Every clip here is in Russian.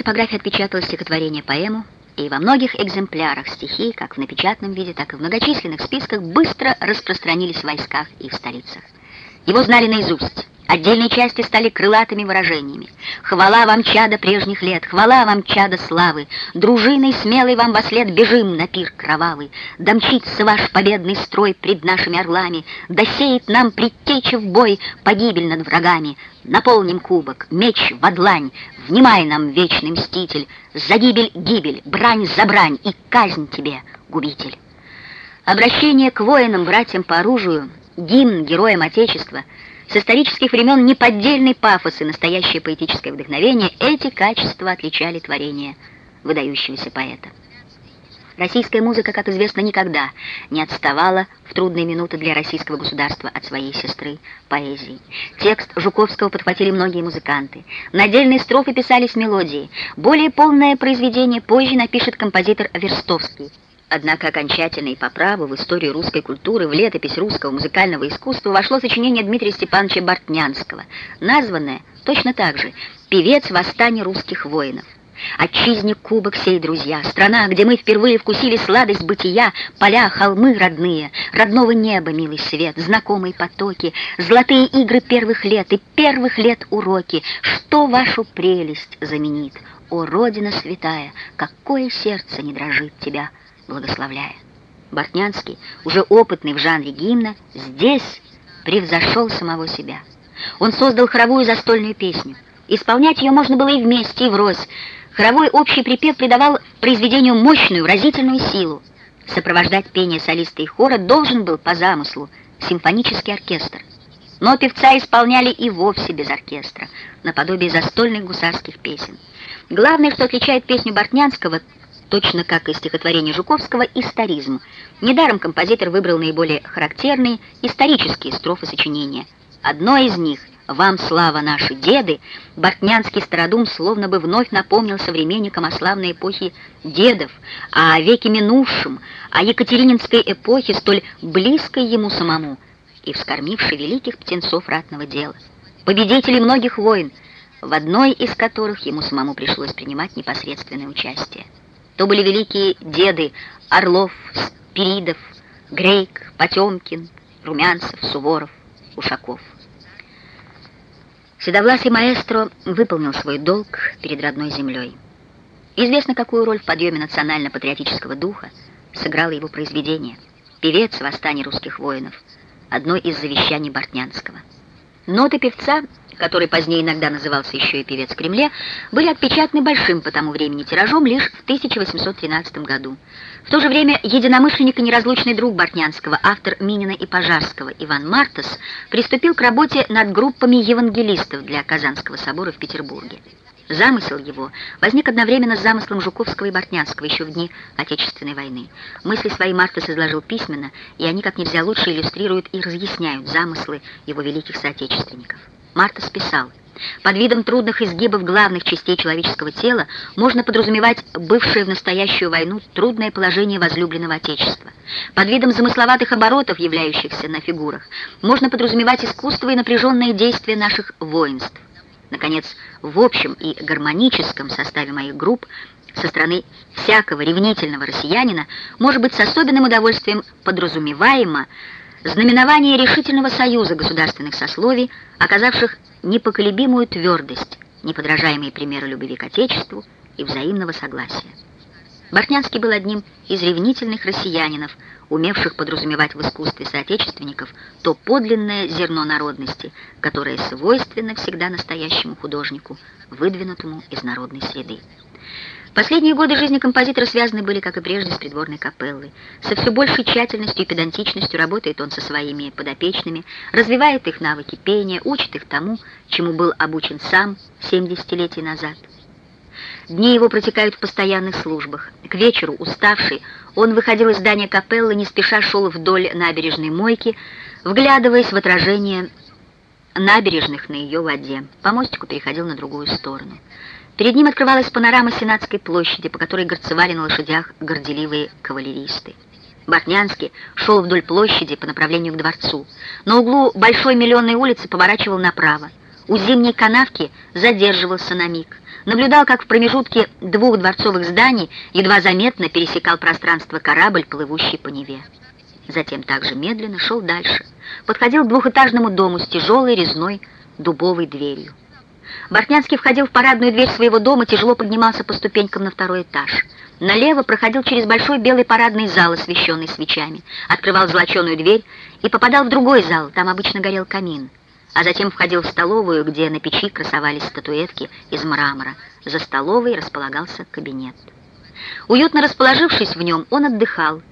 Типография отпечатала стихотворение поэму, и во многих экземплярах стихи, как в напечатанном виде, так и в многочисленных списках, быстро распространились в войсках и в столицах. Его знали наизусть. Отдельные части стали крылатыми выражениями. «Хвала вам, чада прежних лет! Хвала вам, чада славы! Дружиной смелой вам во след бежим на пир кровавый! Да мчится ваш победный строй пред нашими орлами! Да сеет нам предтеча в бой погибель над врагами! Наполним кубок, меч в длань! Внимай нам, вечный мститель! За гибель гибель, брань за брань и казнь тебе, губитель!» Обращение к воинам, братьям по оружию, гимн героям Отечества — с исторических времен неподдельный пафос и настоящее поэтическое вдохновение эти качества отличали творение выдающегося поэта. Российская музыка, как известно, никогда не отставала в трудные минуты для российского государства от своей сестры поэзии. Текст Жуковского подхватили многие музыканты. На отдельные строфы писались мелодии. Более полное произведение позже напишет композитор Верстовский. Однако окончательно и по праву в историю русской культуры, в летопись русского музыкального искусства вошло сочинение Дмитрия Степановича Бортнянского, названное точно так же «Певец восстания русских воинов». Отчизне кубок сей, друзья, страна, где мы впервые вкусили сладость бытия, поля, холмы родные, родного неба, милый свет, знакомые потоки, золотые игры первых лет и первых лет уроки, что вашу прелесть заменит? О, Родина святая, какое сердце не дрожит тебя, благословляя. Бортнянский, уже опытный в жанре гимна, здесь превзошел самого себя. Он создал хоровую застольную песню. Исполнять ее можно было и вместе, и врозь. Хоровой общий припев придавал произведению мощную, выразительную силу. Сопровождать пение солиста и хора должен был по замыслу симфонический оркестр. Но певца исполняли и вовсе без оркестра, наподобие застольных гусарских песен. Главное, что отличает песню Бортнянского, точно как и стихотворение Жуковского, историзм. Недаром композитор выбрал наиболее характерные исторические строфы сочинения. Одно из них «Вам слава наши деды» Бортнянский стародум словно бы вновь напомнил современникам о славной эпохе дедов, о веке минувшем, о Екатерининской эпохе, столь близкой ему самому и вскормившей великих птенцов ратного дела. Победителей многих войн, в одной из которых ему самому пришлось принимать непосредственное участие. То были великие деды Орлов, Спиридов, Грейк, Потемкин, Румянцев, Суворов, Ушаков. Седовласый маэстро выполнил свой долг перед родной землей. Известно, какую роль в подъеме национально-патриотического духа сыграло его произведение «Певец восстания русских воинов», одно из завещаний Бортнянского. Ноты певца который позднее иногда назывался еще и «Певец в Кремле», были отпечатаны большим по тому времени тиражом лишь в 1813 году. В то же время единомышленник и неразлучный друг Бортнянского, автор Минина и Пожарского Иван Мартас, приступил к работе над группами евангелистов для Казанского собора в Петербурге. Замысел его возник одновременно с замыслом Жуковского и Бортнянского еще в дни Отечественной войны. Мысли свои Мартас изложил письменно, и они как нельзя лучше иллюстрируют и разъясняют замыслы его великих соотечественников. Марта списал. Под видом трудных изгибов главных частей человеческого тела можно подразумевать бывшее в настоящую войну трудное положение возлюбленного Отечества. Под видом замысловатых оборотов, являющихся на фигурах, можно подразумевать искусство и напряженные действия наших воинств. Наконец, в общем и гармоническом составе моих групп со стороны всякого ревнительного россиянина может быть с особенным удовольствием подразумеваемо знаменование решительного союза государственных сословий, оказавших непоколебимую твердость, неподражаемые примеры любви к Отечеству и взаимного согласия. Бортнянский был одним из ревнительных россиянинов, умевших подразумевать в искусстве соотечественников то подлинное зерно народности, которое свойственно всегда настоящему художнику, выдвинутому из народной среды. Последние годы жизни композитора связаны были, как и прежде, с придворной капеллой. Со все большей тщательностью и педантичностью работает он со своими подопечными, развивает их навыки пения, учит их тому, чему был обучен сам 70-летий назад. Дни его протекают в постоянных службах. К вечеру, уставший, он выходил из здания капеллы, не спеша шел вдоль набережной мойки, вглядываясь в отражение набережных на ее воде. По мостику переходил на другую сторону. Перед ним открывалась панорама Сенатской площади, по которой горцевали на лошадях горделивые кавалеристы. Бортнянский шел вдоль площади по направлению к дворцу. На углу Большой Миллионной улицы поворачивал направо. У зимней канавки задерживался на миг. наблюдал, как в промежутке двух дворцовых зданий едва заметно пересекал пространство корабль, плывущий по Неве. Затем также медленно шел дальше, подходил к двухэтажному дому с тяжелой резной дубовой дверью. Бортнянский входил в парадную дверь своего дома, тяжело поднимался по ступенькам на второй этаж. Налево проходил через большой белый парадный зал, освещенный свечами, открывал золоченую дверь и попадал в другой зал, там обычно горел камин. А затем входил в столовую, где на печи красовались статуэтки из мрамора. За столовой располагался кабинет. Уютно расположившись в нем, он отдыхал,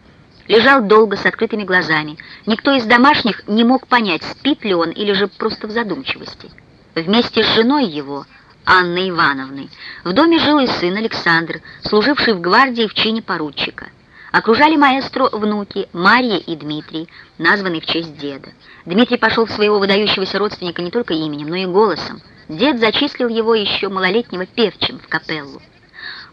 лежал долго с открытыми глазами. Никто из домашних не мог понять, спит ли он или же просто в задумчивости. Вместе с женой его, Анной Ивановной, в доме жил и сын Александр, служивший в гвардии в чине поручика. Окружали маэстро внуки Мария и Дмитрий, названные в честь деда. Дмитрий пошел в своего выдающегося родственника не только именем, но и голосом. Дед зачислил его еще малолетнего певчим в капеллу.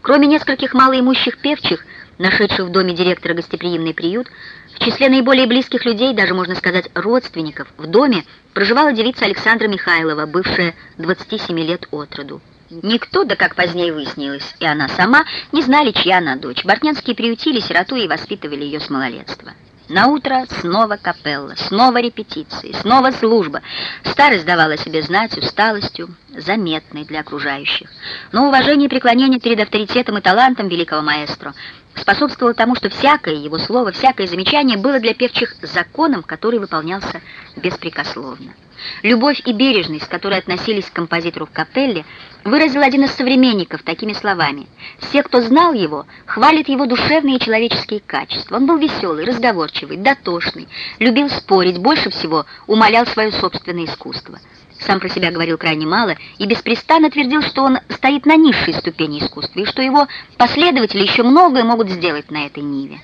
Кроме нескольких малоимущих певчих, нашедших в доме директора гостеприимный приют, в числе наиболее близких людей, даже можно сказать родственников, в доме проживала девица Александра Михайлова, бывшая 27 лет от роду. Никто, да как позднее выяснилось, и она сама, не знали, чья она дочь. Бортнянские приютили сироту и воспитывали ее с малолетства. На утро снова капелла, снова репетиции, снова служба. Старость давала себе знать усталостью, заметной для окружающих. Но уважение и преклонение перед авторитетом и талантом великого маэстро способствовало тому, что всякое его слово, всякое замечание было для певчих законом, который выполнялся беспрекословно. Любовь и бережность, с которой относились к композитору в капелле, выразил один из современников такими словами. «Все, кто знал его, хвалят его душевные и человеческие качества. Он был веселый, разговорчивый, дотошный, любил спорить, больше всего умолял свое собственное искусство». Сам про себя говорил крайне мало и беспрестанно твердил, что он стоит на низшей ступени искусства и что его последователи еще многое могут сделать на этой ниве.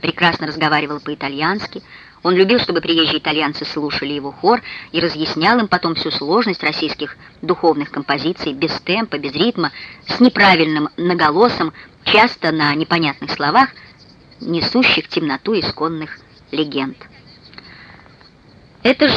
Прекрасно разговаривал по-итальянски, он любил, чтобы приезжие итальянцы слушали его хор и разъяснял им потом всю сложность российских духовных композиций без темпа, без ритма, с неправильным наголосом, часто на непонятных словах, несущих темноту исконных легенд. Это